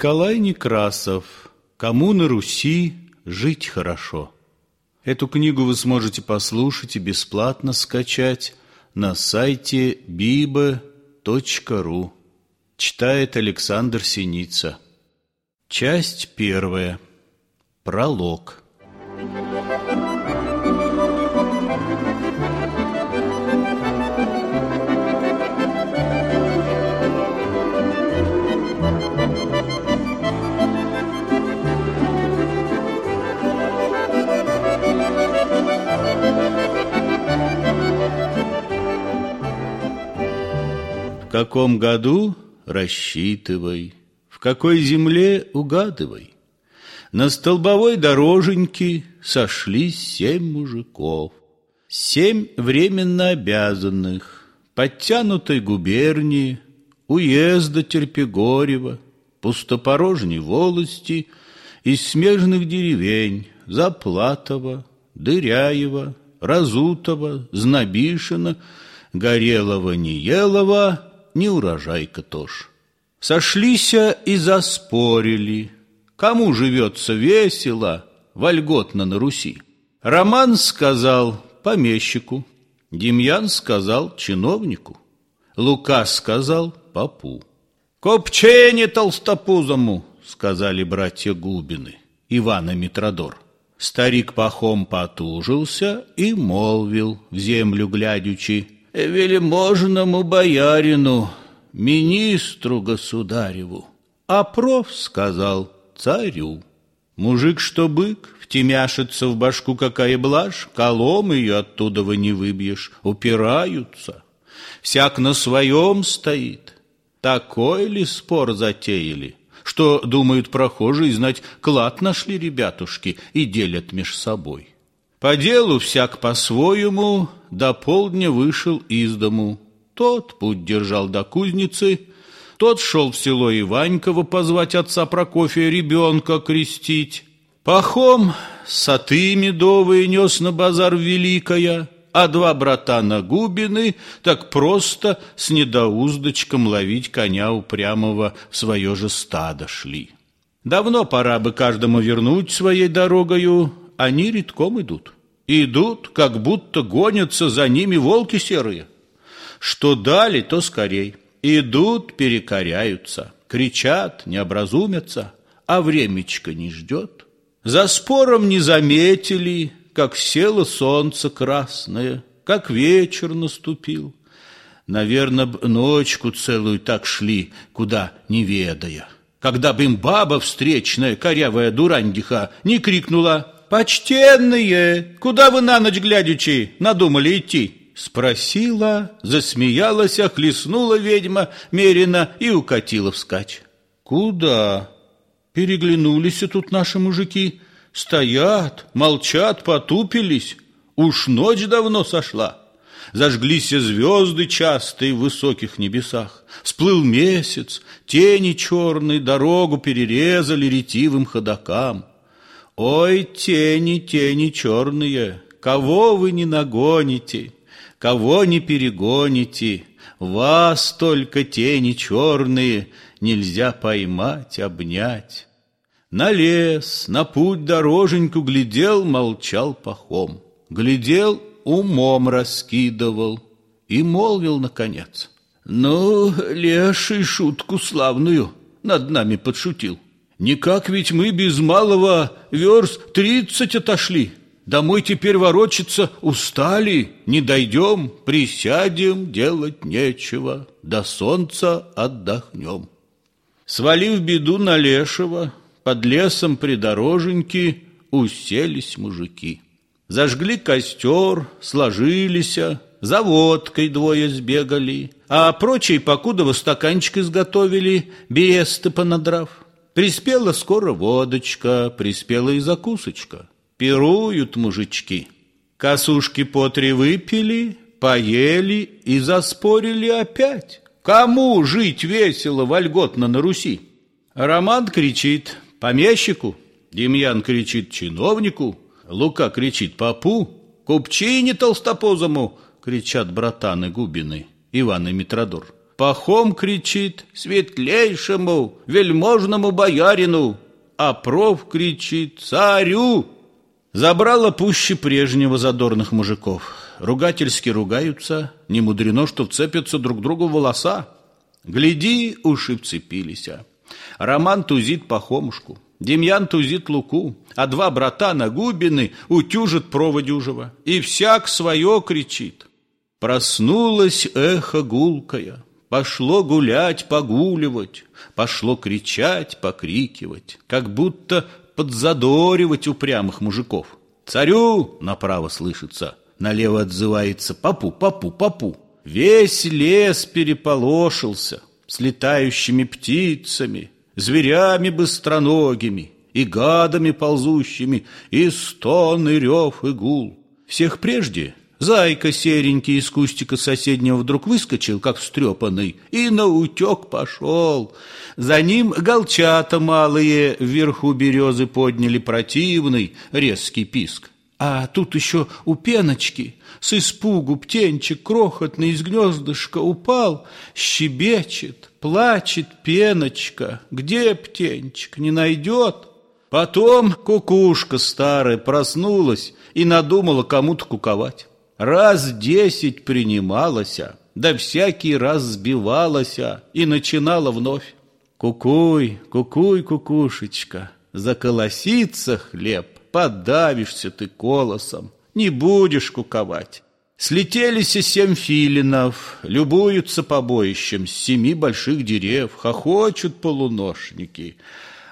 Николай Некрасов «Кому на Руси жить хорошо» Эту книгу вы сможете послушать и бесплатно скачать на сайте biba.ru Читает Александр Синица. Часть первая. Пролог каком году рассчитывай, в какой земле угадывай. На столбовой дороженьке сошлись семь мужиков, Семь временно обязанных, подтянутой губернии, Уезда Терпегорева, пустопорожней волости, Из смежных деревень Заплатова, Дыряева, Разутова, Знобишина, Горелого-Неелова не урожайка тоже. Сошлися и заспорили, кому живется весело, вольготно на Руси. Роман сказал помещику, Демьян сказал чиновнику, Лука сказал попу. «Копчение толстопузому!» — сказали братья Губины, Иван и Митродор. Старик пахом потужился и молвил, в землю глядячи, вельможному боярину, министру государеву. А проф сказал царю. Мужик, что бык, втемяшится в башку какая блажь, колом ее оттуда вы не выбьешь, упираются. Всяк на своем стоит. Такой ли спор затеяли, что, думают прохожие, знать, клад нашли ребятушки и делят меж собой. По делу всяк по-своему до полдня вышел из дому. Тот путь держал до кузницы, тот шел в село Иваньково позвать отца Прокофия ребенка крестить. Пахом саты медовые нес на базар Великая, а два брата на Губины так просто с недоуздочком ловить коня упрямого в свое же стадо шли. Давно пора бы каждому вернуть своей дорогою, они редком идут. Идут, как будто гонятся за ними волки серые. Что дали, то скорей. Идут, перекоряются, кричат, не образумятся, а времечко не ждет. За спором не заметили, как село солнце красное, как вечер наступил. Наверное, ночку целую так шли, куда не ведая. Когда бы им баба встречная, корявая дурандиха, не крикнула «Почтенные, куда вы на ночь глядячи надумали идти?» Спросила, засмеялась, охлестнула ведьма меренно и укатила вскачь. «Куда?» Переглянулись тут наши мужики. Стоят, молчат, потупились. Уж ночь давно сошла. Зажглись звезды частые в высоких небесах. Сплыл месяц, тени черные дорогу перерезали ретивым ходокам. Ой, тени, тени черные, кого вы не нагоните, кого не перегоните, вас только тени черные нельзя поймать, обнять. На лес, на путь дороженьку глядел, молчал пахом, глядел, умом раскидывал и молвил наконец. Ну, леший шутку славную над нами подшутил. Никак ведь мы без малого верст тридцать отошли. Домой теперь ворочаться устали, не дойдем, присядем, делать нечего, до солнца отдохнем. Свалив беду на лешего, под лесом придороженьки уселись мужики. Зажгли костер, сложились, за водкой двое сбегали, а прочие покудово стаканчик изготовили, бесты понадрав. Приспела скоро водочка, приспела и закусочка. Пируют мужички. Косушки по три выпили, поели и заспорили опять. Кому жить весело, вольготно на Руси? Роман кричит помещику, Демьян кричит чиновнику, Лука кричит попу, купчине толстопозому, кричат братаны Губины, Иван и Митродор. Пахом кричит «Светлейшему, вельможному боярину!» А проф кричит «Царю!» Забрало пуще прежнего задорных мужиков. Ругательски ругаются, не мудрено, что вцепятся друг другу волоса. Гляди, уши вцепились. Роман тузит Пахомушку, Демьян тузит Луку, а два брата на Губины утюжат проводюжего, и всяк свое кричит. Проснулось эхо гулкое, пошло гулять, погуливать, пошло кричать, покрикивать, как будто подзадоривать упрямых мужиков. «Царю!» — направо слышится, налево отзывается «Папу, папу, папу!» Весь лес переполошился с летающими птицами, зверями быстроногими и гадами ползущими, и стон, и рев, и гул. Всех прежде зайка серенький из кустика соседнего вдруг выскочил, как встрепанный, и на утек пошел. За ним голчата малые вверху березы подняли противный резкий писк. А тут еще у пеночки с испугу птенчик крохотный из гнездышка упал, щебечет, плачет пеночка. Где птенчик, не найдет? Потом кукушка старая проснулась и надумала кому-то куковать. Раз десять принималася, да всякий раз сбивалася и начинала вновь. Кукуй, кукуй, кукушечка, заколосится хлеб, подавишься ты колосом, не будешь куковать. Слетелись семь филинов, любуются побоищем с семи больших дерев, хохочут полуношники,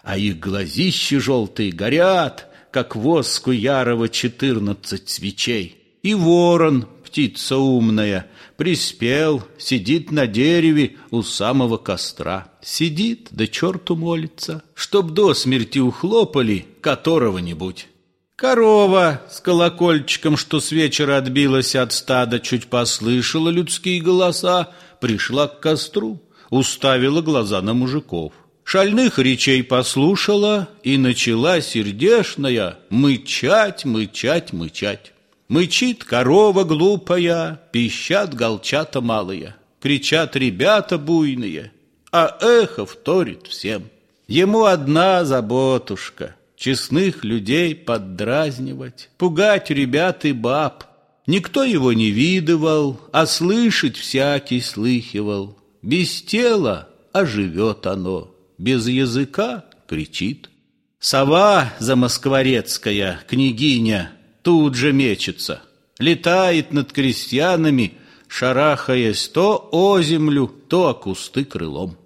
а их глазищи желтые горят, как воску ярого четырнадцать свечей. И ворон, птица умная, приспел, сидит на дереве у самого костра. Сидит, да черту молится, чтоб до смерти ухлопали которого-нибудь. Корова с колокольчиком, что с вечера отбилась от стада, чуть послышала людские голоса, пришла к костру, уставила глаза на мужиков. Шальных речей послушала и начала сердешная мычать, мычать, мычать. Мычит корова глупая, пищат голчата малые, кричат ребята буйные, а эхо вторит всем. Ему одна заботушка честных людей поддразнивать, пугать ребят и баб. Никто его не видывал, а слышать всякий слыхивал. Без тела оживет оно, без языка кричит. Сова замоскворецкая, княгиня, тут же мечется, летает над крестьянами, шарахаясь то о землю, то о кусты крылом.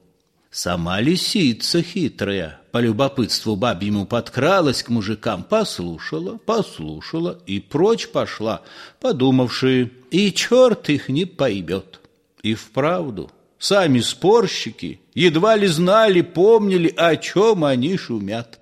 Сама лисица хитрая, по любопытству бабьему подкралась к мужикам, послушала, послушала и прочь пошла, подумавши, и черт их не поймет. И вправду, сами спорщики едва ли знали, помнили, о чем они шумят.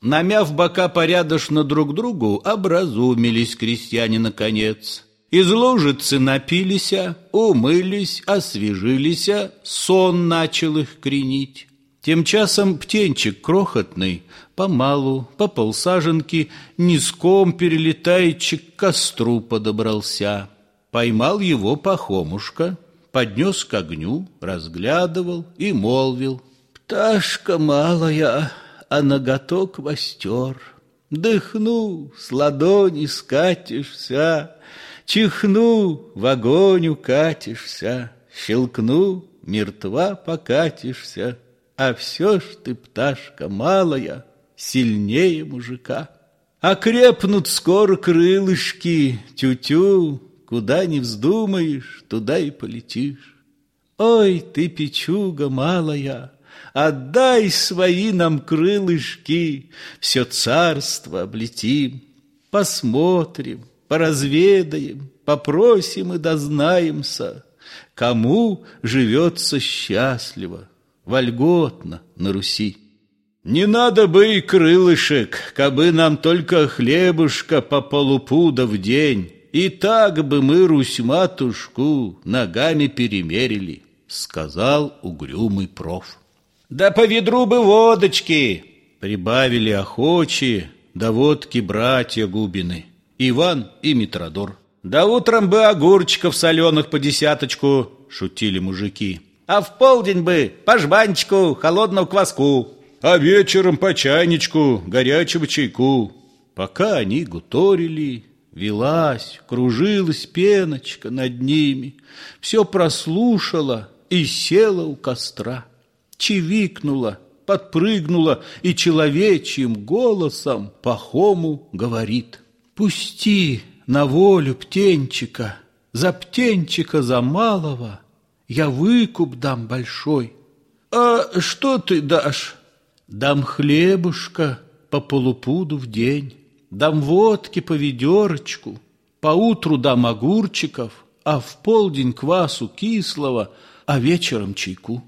Намяв бока порядочно друг другу, образумились крестьяне наконец – из лужицы напилися, умылись, освежились, сон начал их кренить. Тем часом птенчик крохотный, помалу, по полсаженки, низком перелетаючи к костру подобрался. Поймал его пахомушка, поднес к огню, разглядывал и молвил. «Пташка малая, а ноготок востер, дыхну, с ладони скатишься». Чихну, в огонь укатишься, Щелкну, мертва покатишься, А все ж ты, пташка малая, Сильнее мужика. Окрепнут скоро крылышки, Тю-тю, куда не вздумаешь, Туда и полетишь. Ой, ты, печуга малая, Отдай свои нам крылышки, Все царство облетим, посмотрим, поразведаем, попросим и дознаемся, кому живется счастливо, вольготно на Руси. Не надо бы и крылышек, кабы нам только хлебушка по полупуда в день, и так бы мы Русь-матушку ногами перемерили, сказал угрюмый проф. Да по ведру бы водочки, прибавили охочие, да водки братья Губины. Иван и Митродор. «Да утром бы огурчиков соленых по десяточку!» — шутили мужики. А в полдень бы по жбанчику холодного кваску, а вечером по чайничку горячего чайку. Пока они гуторили, велась, кружилась пеночка над ними, все прослушала и села у костра, чевикнула, подпрыгнула и человечьим голосом Пахому говорит «Пусти на волю птенчика, за птенчика за малого я выкуп дам большой». «А что ты дашь?» «Дам хлебушка по полупуду в день, дам водки по ведерочку, поутру дам огурчиков, а в полдень квасу кислого, а вечером чайку».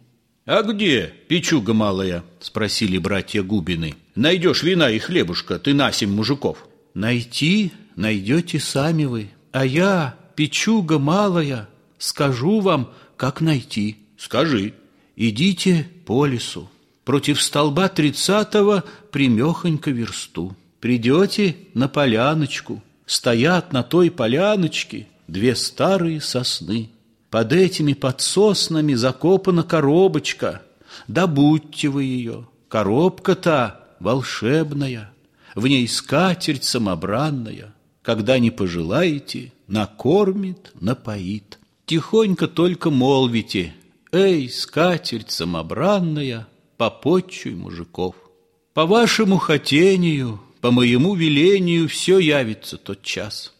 «А где печуга малая?» — спросили братья Губины. «Найдешь вина и хлебушка, ты на семь мужиков». «Найти найдете сами вы, а я, печуга малая, скажу вам, как найти». «Скажи». «Идите по лесу, против столба тридцатого примехонько версту. Придете на поляночку, стоят на той поляночке две старые сосны». Под этими подсоснами закопана коробочка. Добудьте вы ее. Коробка-то волшебная, В ней скатерть самобранная. Когда не пожелаете, накормит, напоит. Тихонько только молвите, Эй, скатерть самобранная, попотчуй мужиков. По вашему хотению, по моему велению Все явится тот час.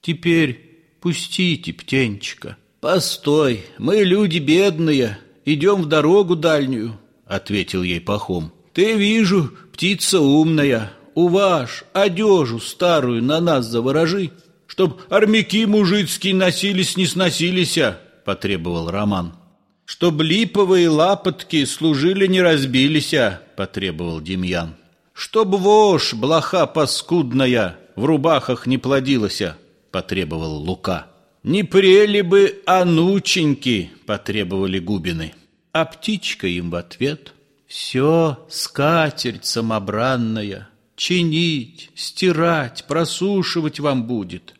Теперь пустите птенчика, «Постой, мы люди бедные, идем в дорогу дальнюю», — ответил ей Пахом. «Ты, вижу, птица умная, уваж, одежу старую на нас заворожи, чтоб армяки мужицкие носились, не сносились, — потребовал Роман. «Чтоб липовые лапотки служили, не разбились, — потребовал Демьян. «Чтоб вошь, блоха паскудная, в рубахах не плодилась, — потребовал Лука. «Не прели бы анученьки!» — потребовали губины. А птичка им в ответ. «Все, скатерть самобранная, чинить, стирать, просушивать вам будет.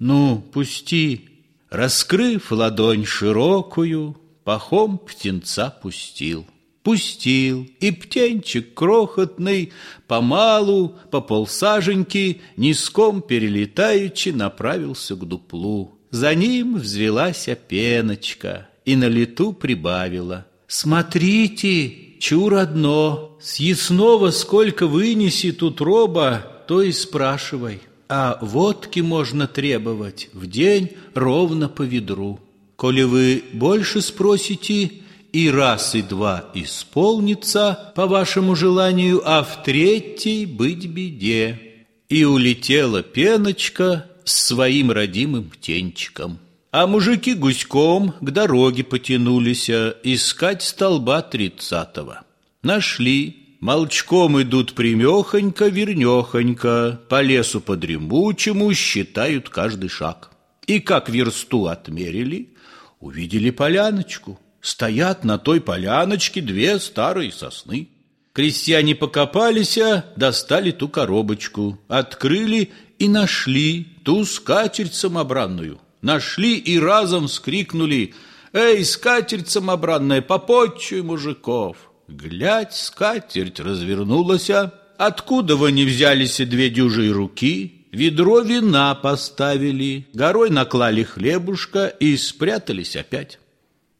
Ну, пусти!» Раскрыв ладонь широкую, Пахом птенца пустил. Пустил, и птенчик крохотный Помалу, по полсаженьки, Низком перелетаючи, Направился к дуплу. За ним взвелась пеночка и на лету прибавила. «Смотрите, чур одно, съестного сколько вынеси тут роба, то и спрашивай. А водки можно требовать в день ровно по ведру. Коли вы больше спросите, и раз, и два исполнится по вашему желанию, а в третий быть беде». И улетела пеночка, с своим родимым птенчиком. А мужики гуськом к дороге потянулись а искать столба тридцатого. Нашли, молчком идут примехонько, вернехонько, по лесу подремучему считают каждый шаг. И как версту отмерили, увидели поляночку. Стоят на той поляночке две старые сосны. Крестьяне покопались, а достали ту коробочку, открыли и нашли ту скатерть самобранную. Нашли и разом скрикнули «Эй, скатерть самобранная, попотчуй мужиков!» Глядь, скатерть развернулась, откуда вы не взялись две дюжие руки, ведро вина поставили, горой наклали хлебушка и спрятались опять.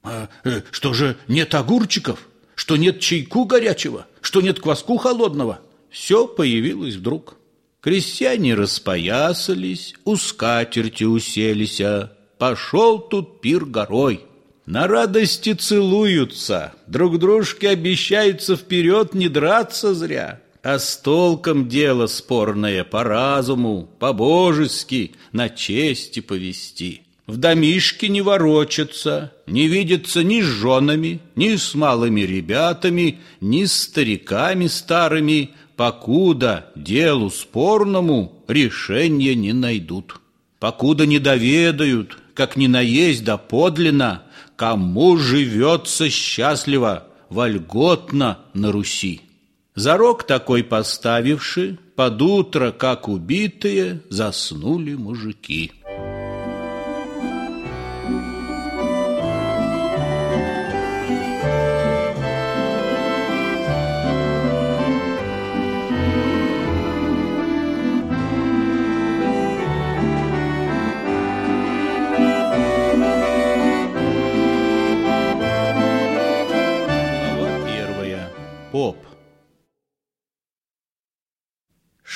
А, э, что же нет огурчиков? Что нет чайку горячего? Что нет кваску холодного? Все появилось вдруг. Крестьяне распоясались, у скатерти уселись, а пошел тут пир горой. На радости целуются, друг дружке обещаются вперед не драться зря, а с толком дело спорное по разуму, по-божески, на чести повести. В домишке не ворочаться, не видятся ни с женами, ни с малыми ребятами, ни с стариками старыми, покуда делу спорному решения не найдут. Покуда не доведают, как ни наесть да подлинно, кому живется счастливо, вольготно на Руси. Зарок такой поставивши, под утро, как убитые, заснули мужики.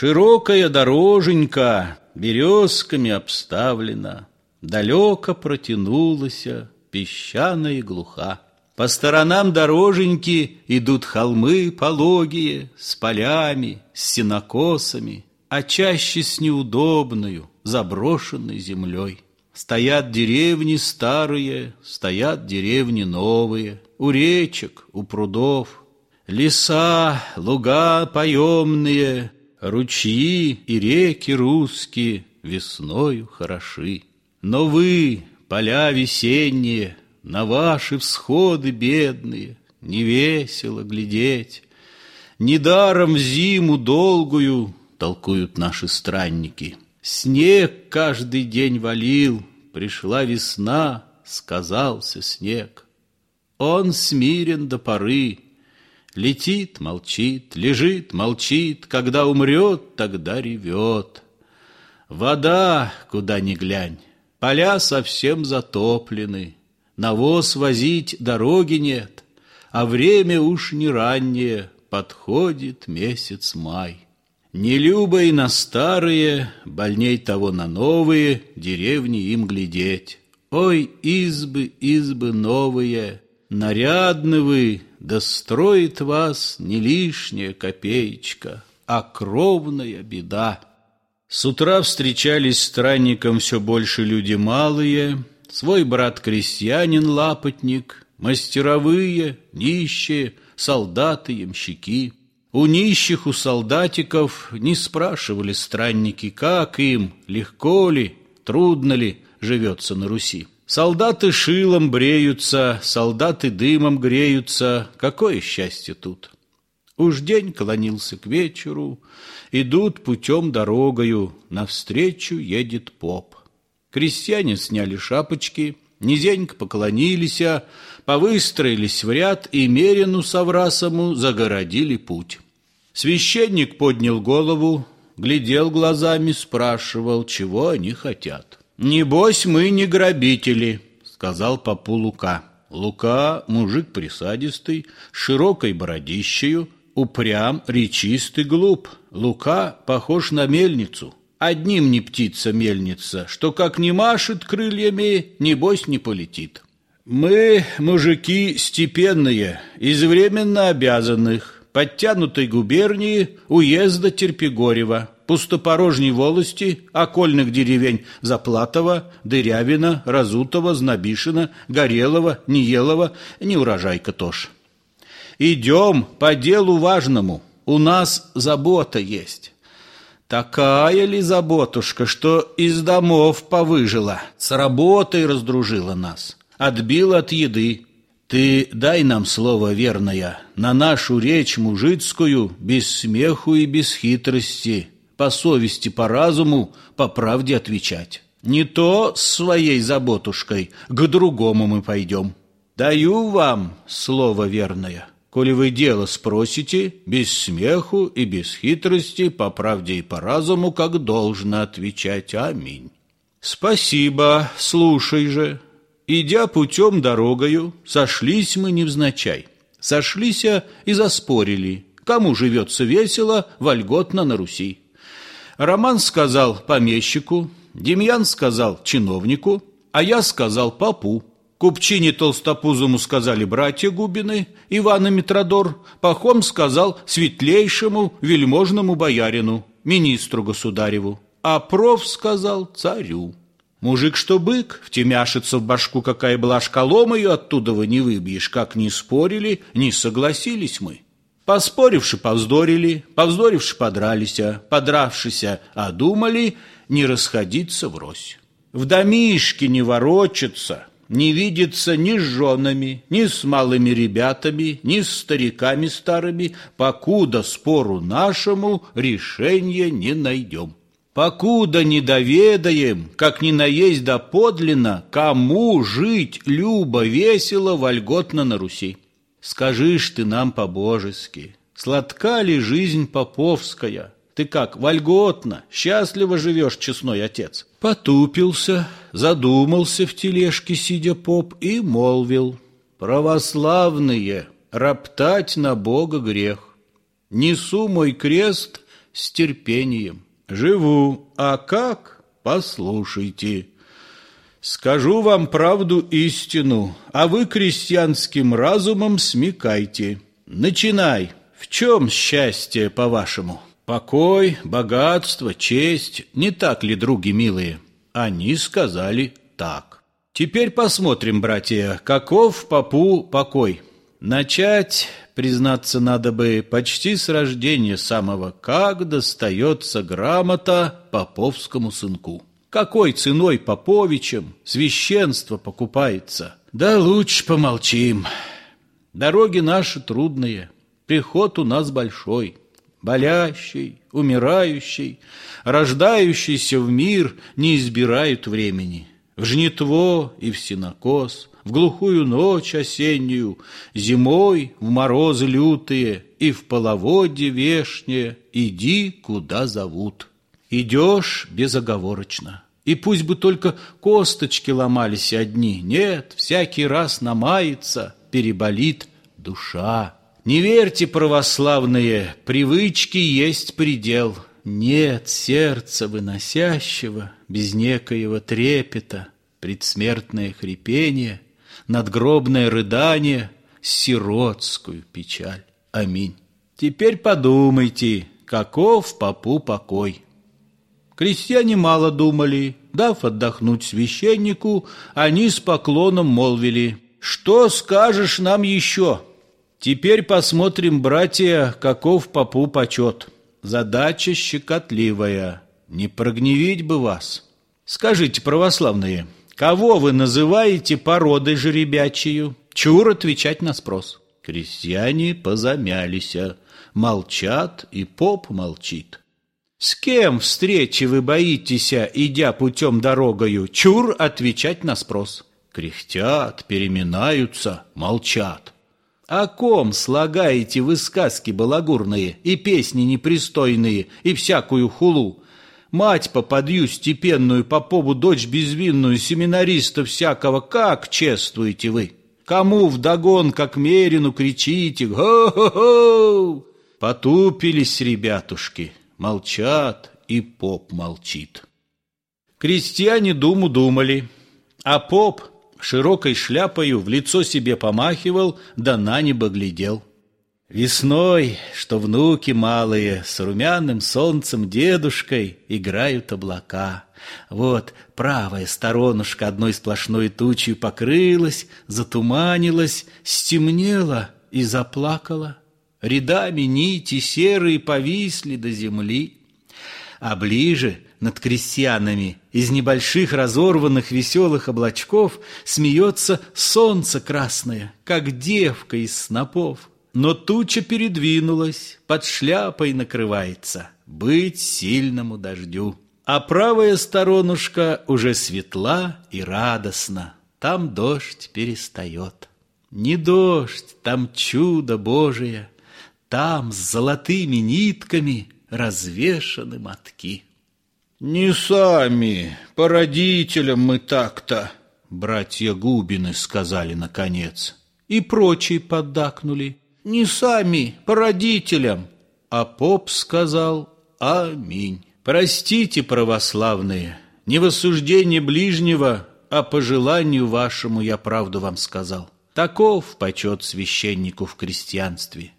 Широкая дороженька березками обставлена, Далеко протянулась песчаная глуха. По сторонам дороженьки идут холмы пологие, С полями, с сенокосами, А чаще с неудобною, заброшенной землей. Стоят деревни старые, стоят деревни новые, У речек, у прудов. Леса, луга поемные, Ручьи и реки русские Весною хороши. Но вы, поля весенние, На ваши всходы бедные Не весело глядеть. Недаром зиму долгую Толкуют наши странники — Снег каждый день валил, Пришла весна, сказался снег. Он смирен до поры, Летит, молчит, лежит, молчит, Когда умрет, тогда ревет. Вода, куда ни глянь, Поля совсем затоплены, Навоз возить дороги нет, А время уж не раннее, Подходит месяц май. Не любо и на старые, больней того на новые Деревни им глядеть. Ой, избы, избы новые, нарядны вы, Да строит вас не лишняя копеечка, А кровная беда. С утра встречались странникам все больше люди малые, Свой брат-крестьянин-лапотник, Мастеровые, нищие, солдаты, ямщики — у нищих, у солдатиков не спрашивали странники, как им, легко ли, трудно ли живется на Руси. Солдаты шилом бреются, солдаты дымом греются. Какое счастье тут! Уж день клонился к вечеру, идут путем дорогою, навстречу едет поп. Крестьяне сняли шапочки, низенько поклонились, повыстроились в ряд и Мерину с Аврасому загородили путь. Священник поднял голову, глядел глазами, спрашивал, чего они хотят. «Небось, мы не грабители», — сказал попу Лука. Лука, мужик присадистый, широкой бородищею, упрям, речистый, глуп. Лука похож на мельницу. Одним не птица мельница, что как не машет крыльями, небось не полетит. Мы, мужики степенные, из временно обязанных, подтянутой губернии уезда Терпигорева, пустопорожней волости, окольных деревень Заплатова, Дырявина, Разутова, Знобишина, Горелого, Ниелова, неурожайка тоже. Идем по делу важному, у нас забота есть. Такая ли заботушка, что из домов повыжила, с работой раздружила нас, отбила от еды, ты дай нам слово верное, на нашу речь мужицкую, без смеху и без хитрости, по совести, по разуму, по правде отвечать. Не то с своей заботушкой, к другому мы пойдем. Даю вам слово верное. Коли вы дело спросите, без смеху и без хитрости, по правде и по разуму, как должно отвечать. Аминь. Спасибо, слушай же. Идя путем дорогою, сошлись мы невзначай. Сошлися и заспорили, кому живется весело, вольготно на Руси. Роман сказал помещику, Демьян сказал чиновнику, а я сказал попу. Купчине толстопузому сказали братья Губины, Иван и Митродор, Пахом сказал светлейшему вельможному боярину, министру государеву, а проф сказал царю. Мужик, что бык, втемяшится в башку, какая была шкалом ее, оттуда вы не выбьешь. Как не спорили, не согласились мы. Поспоривши, повздорили, повздоривши, подрались, подравшися, а думали не расходиться врозь. В домишке не ворочаться, не видеться ни с женами, ни с малыми ребятами, ни с стариками старыми, покуда спору нашему решения не найдем покуда не доведаем, как ни наесть да подлинно, кому жить любо, весело, вольготно на Руси. Скажишь ты нам по-божески, сладка ли жизнь поповская? Ты как, вольготно, счастливо живешь, честной отец? Потупился, задумался в тележке, сидя поп, и молвил, православные, роптать на Бога грех. Несу мой крест — с терпением. Живу, а как? Послушайте. Скажу вам правду истину, а вы крестьянским разумом смекайте. Начинай. В чем счастье, по-вашему? Покой, богатство, честь, не так ли, други милые? Они сказали так. Теперь посмотрим, братья, каков попу покой. Начать, признаться надо бы, почти с рождения самого, как достается грамота поповскому сынку. Какой ценой поповичем священство покупается? Да лучше помолчим. Дороги наши трудные, приход у нас большой. Болящий, умирающий, рождающийся в мир не избирают времени. В жнитво и в синокос, в глухую ночь осеннюю, Зимой в морозы лютые и в половодье вешнее Иди, куда зовут. Идешь безоговорочно. И пусть бы только косточки ломались одни, Нет, всякий раз намается, переболит душа. Не верьте, православные, привычки есть предел. Нет сердца выносящего, без некоего трепета, Предсмертное хрипение, надгробное рыдание, Сиротскую печаль. Аминь. Теперь подумайте, каков попу покой. Крестьяне мало думали, дав отдохнуть священнику, они с поклоном молвили, «Что скажешь нам еще?» Теперь посмотрим, братья, каков попу почет. Задача щекотливая, не прогневить бы вас. Скажите, православные, кого вы называете породой жеребячью? Чур отвечать на спрос. Крестьяне позамялись, молчат, и поп молчит. С кем встречи вы боитесь, идя путем дорогою? Чур отвечать на спрос. Кряхтят, переминаются, молчат. О ком слагаете вы сказки балагурные и песни непристойные и всякую хулу? Мать попадью степенную, попову дочь безвинную, семинариста всякого, как чествуете вы? Кому вдогон, как мерину, кричите «Го-го-го!» Потупились ребятушки, молчат, и поп молчит. Крестьяне думу думали, а поп широкой шляпою в лицо себе помахивал, да на небо глядел. Весной, что внуки малые с румяным солнцем дедушкой играют облака. Вот правая сторонушка одной сплошной тучей покрылась, затуманилась, стемнела и заплакала. Рядами нити серые повисли до земли, а ближе над крестьянами из небольших разорванных веселых облачков смеется солнце красное, как девка из снопов. Но туча передвинулась, под шляпой накрывается, быть сильному дождю. А правая сторонушка уже светла и радостна, там дождь перестает. Не дождь, там чудо Божие, там с золотыми нитками развешаны мотки. «Не сами, по родителям мы так-то», — братья Губины сказали наконец. И прочие поддакнули. «Не сами, по родителям». А поп сказал «Аминь». Простите, православные, не в осуждении ближнего, а по желанию вашему я правду вам сказал. Таков почет священнику в крестьянстве.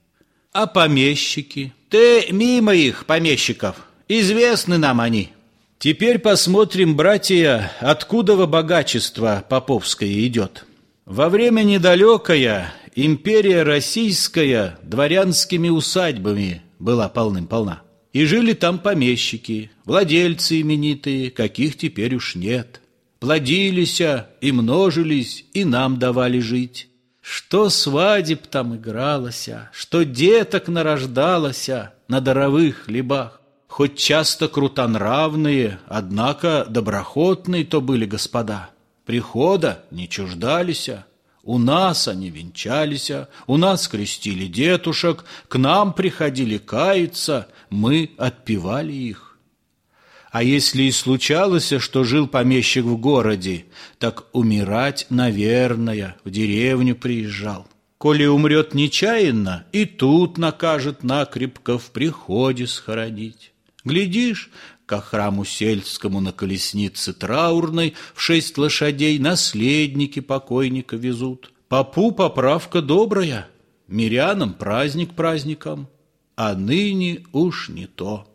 А помещики? Ты мимо их, помещиков. Известны нам они. Теперь посмотрим, братья, откуда во богачество поповское идет. Во время недалекое империя российская дворянскими усадьбами была полным-полна. И жили там помещики, владельцы именитые, каких теперь уж нет. Плодились и множились, и нам давали жить. Что свадеб там игралося, что деток нарождалося на даровых хлебах хоть часто крутонравные, однако доброхотные то были господа. Прихода не чуждались, у нас они венчались, у нас крестили детушек, к нам приходили каяться, мы отпевали их. А если и случалось, что жил помещик в городе, так умирать, наверное, в деревню приезжал. Коли умрет нечаянно, и тут накажет накрепко в приходе схоронить. Глядишь, ко храму сельскому на колеснице траурной в шесть лошадей наследники покойника везут. Попу поправка добрая, мирянам праздник праздником, а ныне уж не то.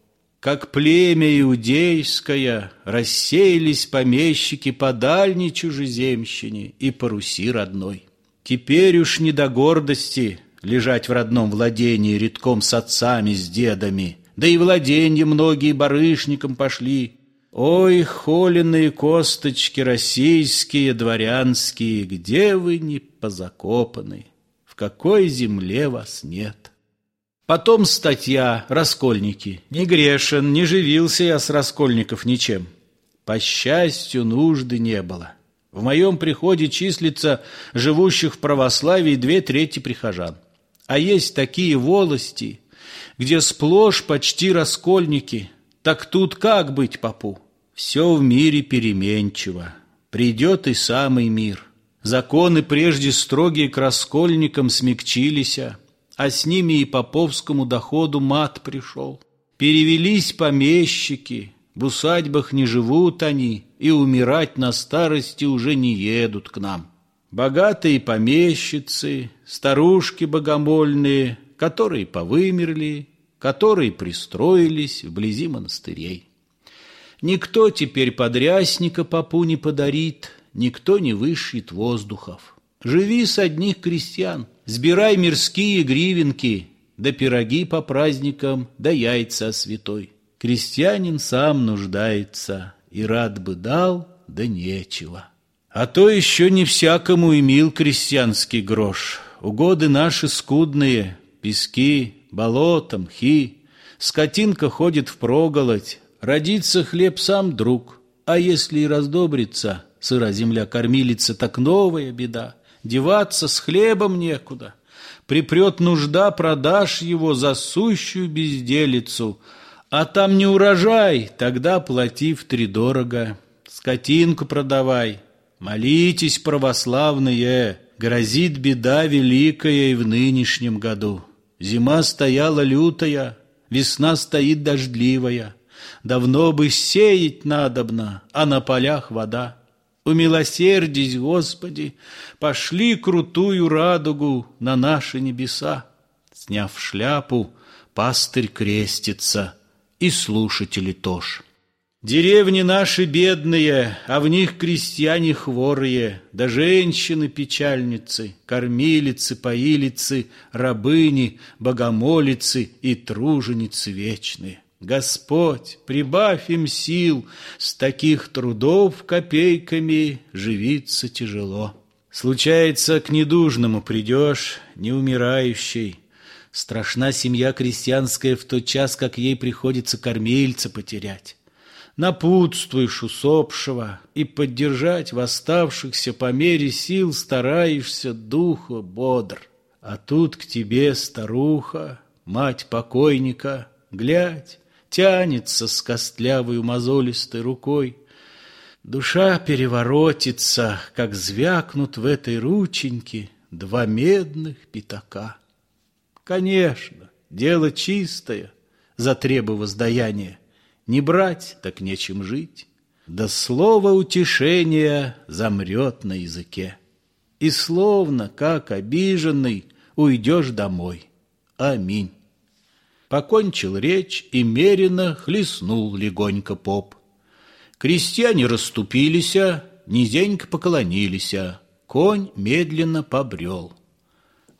Как племя иудейское рассеялись помещики по дальней чужеземщине и по Руси родной. Теперь уж не до гордости лежать в родном владении редком с отцами, с дедами, да и владенья многие барышникам пошли. Ой, холеные косточки российские, дворянские, где вы не позакопаны, в какой земле вас нет? Потом статья «Раскольники». Не грешен, не живился я с раскольников ничем. По счастью, нужды не было. В моем приходе числится живущих в православии две трети прихожан. А есть такие волости, где сплошь почти раскольники. Так тут как быть попу? Все в мире переменчиво. Придет и самый мир. Законы прежде строгие к раскольникам смягчились, а с ними и поповскому доходу мат пришел. Перевелись помещики, в усадьбах не живут они, и умирать на старости уже не едут к нам. Богатые помещицы, старушки богомольные, которые повымерли, которые пристроились вблизи монастырей. Никто теперь подрясника попу не подарит, никто не вышьет воздухов. Живи с одних крестьян, Сбирай мирские гривенки, да пироги по праздникам, да яйца святой. Крестьянин сам нуждается, и рад бы дал, да нечего. А то еще не всякому и мил крестьянский грош. Угоды наши скудные, пески, болота, мхи. Скотинка ходит в проголодь, родится хлеб сам друг. А если и раздобрится, сыра земля кормилица, так новая беда деваться с хлебом некуда. Припрет нужда, продашь его за сущую безделицу, а там не урожай, тогда плати втридорого. Скотинку продавай, молитесь, православные, грозит беда великая и в нынешнем году. Зима стояла лютая, весна стоит дождливая, давно бы сеять надобно, а на полях вода. Умилосердись, Господи, пошли крутую радугу на наши небеса. Сняв шляпу, пастырь крестится, и слушатели тоже. Деревни наши бедные, а в них крестьяне хворые, да женщины-печальницы, кормилицы, поилицы, рабыни, богомолицы и труженицы вечные. Господь, прибавь им сил, с таких трудов копейками живиться тяжело. Случается, к недужному придешь, неумирающий. Страшна семья крестьянская в тот час, как ей приходится кормильца потерять. Напутствуешь усопшего и поддержать восставшихся по мере сил стараешься духа бодр. А тут к тебе старуха, мать покойника, глядь, тянется с костлявой мозолистой рукой. Душа переворотится, как звякнут в этой рученьке два медных пятака. Конечно, дело чистое, за требу воздаяния. Не брать, так нечем жить. Да слово утешения замрет на языке. И словно, как обиженный, уйдешь домой. Аминь. Покончил речь и меренно хлестнул легонько поп. Крестьяне расступились, низенько поклонились, конь медленно побрел.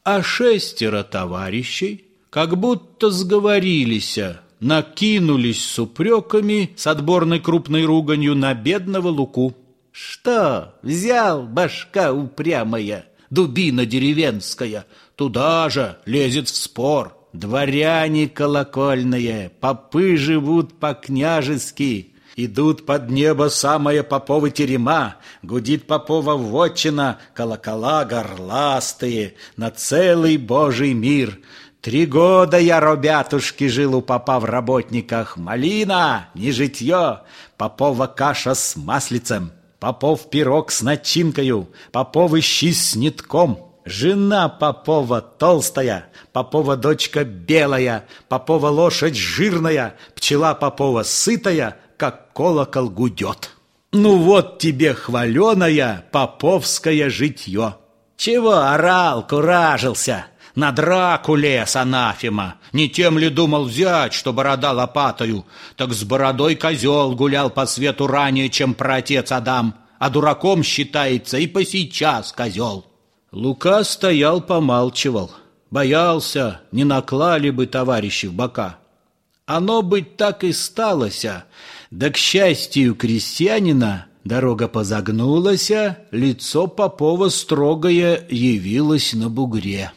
А шестеро товарищей, как будто сговорились, накинулись с упреками с отборной крупной руганью на бедного Луку. «Что, взял башка упрямая, дубина деревенская, туда же лезет в спор?» Дворяне колокольные, попы живут по-княжески, Идут под небо самая попова терема, Гудит попова вотчина, колокола горластые На целый божий мир. Три года я, робятушки, жил у попа в работниках. Малина, не житье, попова каша с маслицем, Попов пирог с начинкою, поповы щи с нитком — Жена Попова толстая, Попова дочка белая, Попова лошадь жирная, Пчела Попова сытая, как колокол гудет. Ну вот тебе хваленое поповское житье. Чего орал, куражился? На драку лез анафема. Не тем ли думал взять, что борода лопатою? Так с бородой козел гулял по свету ранее, чем праотец Адам. А дураком считается и по сейчас козел. Лука стоял, помалчивал. Боялся, не наклали бы товарищи в бока. Оно быть так и сталося, да, к счастью крестьянина, дорога позагнулась, лицо Попова строгое явилось на бугре.